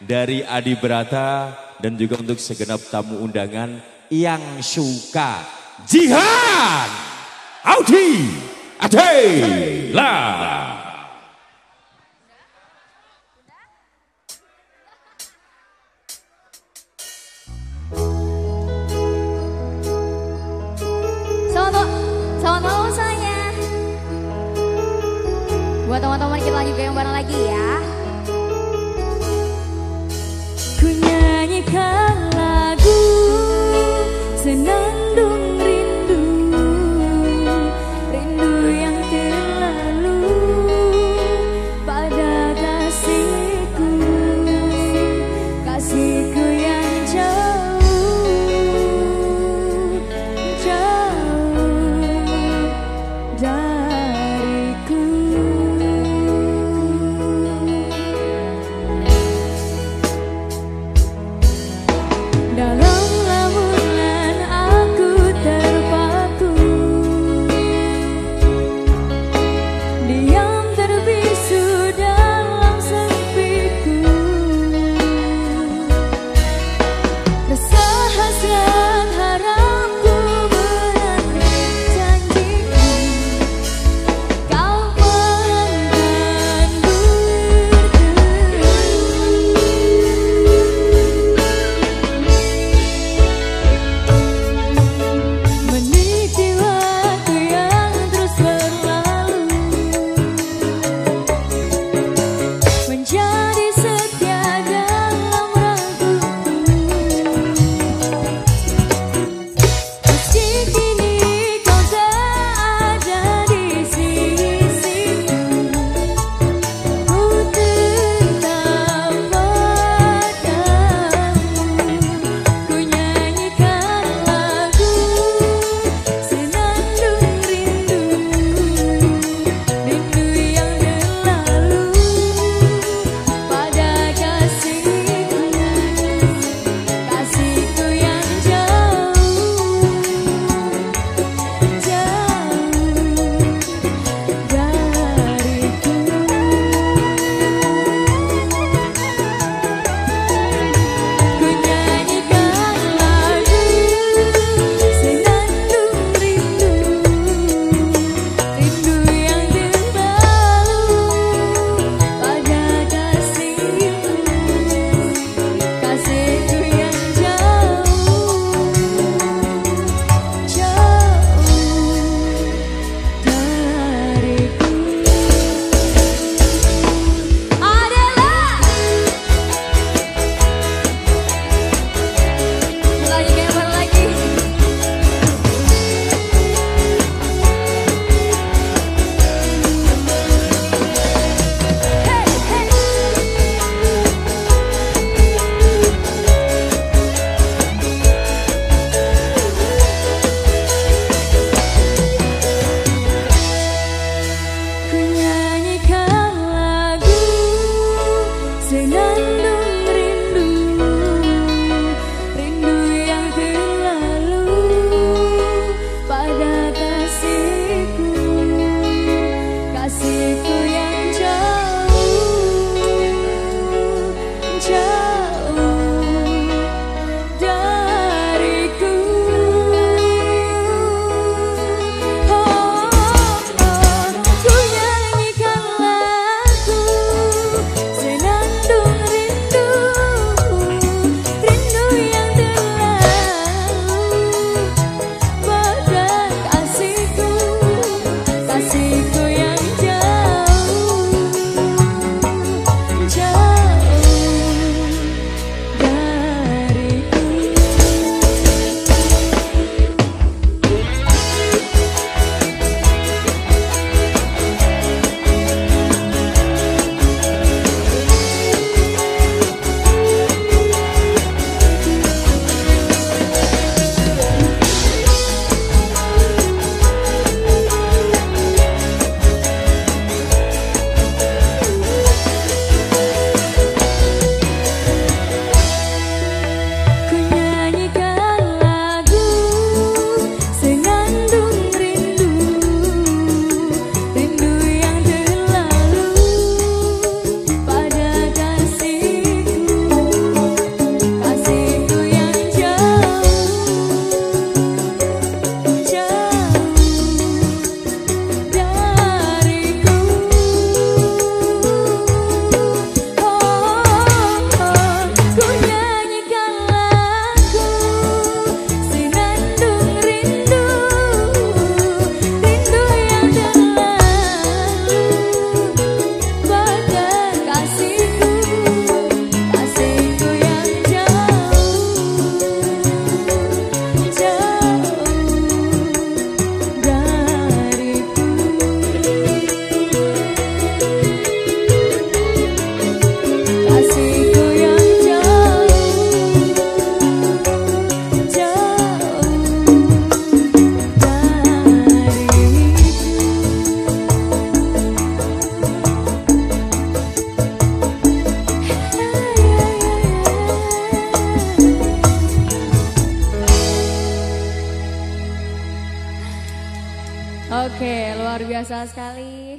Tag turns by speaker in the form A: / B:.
A: dari Adi Berata dan juga untuk segenap tamu undangan yang suka jihad. Audi Adela.
B: Selamat. Buat teman-teman kita lanjut goyang bareng lagi ya. tonight 难
C: Oke, luar biasa sekali.